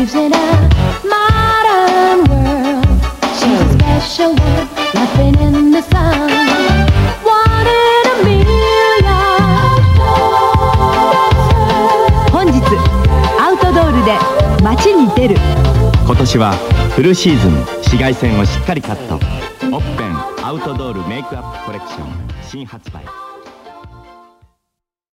lives in a modern world. She's a special one, nothing in the sun. One in a million. 本日アウトドールで街に出る今年はフルシーズン紫外線をしっかりカットオッペンアウトドールメイクアップコレクション新発売